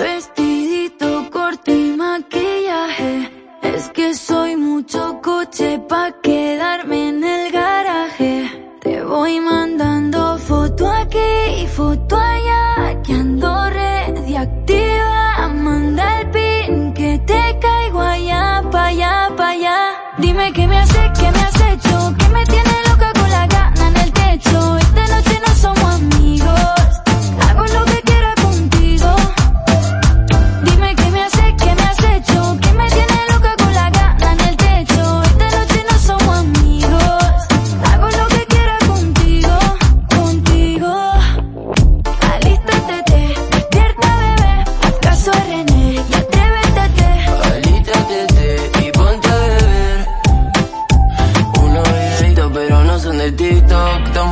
Vestidito corto y maquillaje. Es que soy mucho coche pa' quedarme en el garaje. Te voy mandando foto aquí y foto allá. Que ando rediactiva. Manda el pin que te caigo allá, pa' allá, pa' allá. Dime qué me hace, qué me has hecho, que me tiene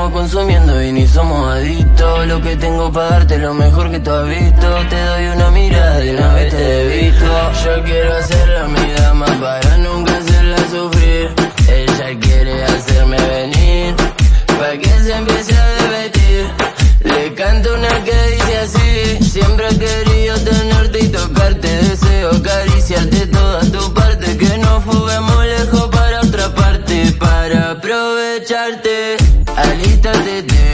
Estamos consumiendo y ni somos adictos. Lo que tengo para darte lo mejor que tú has visto. Te doy una mirada y una vez te he visto. Yo quiero hacerla mi dama para nunca hacerla sufrir. Ella quiere hacerme venir Pa' que se empiece a divertir Le canto una que dice así Siempre he querido tenerte y tocarte Deseo acariciarte aprovecharte Alístate